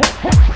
Hey, hey,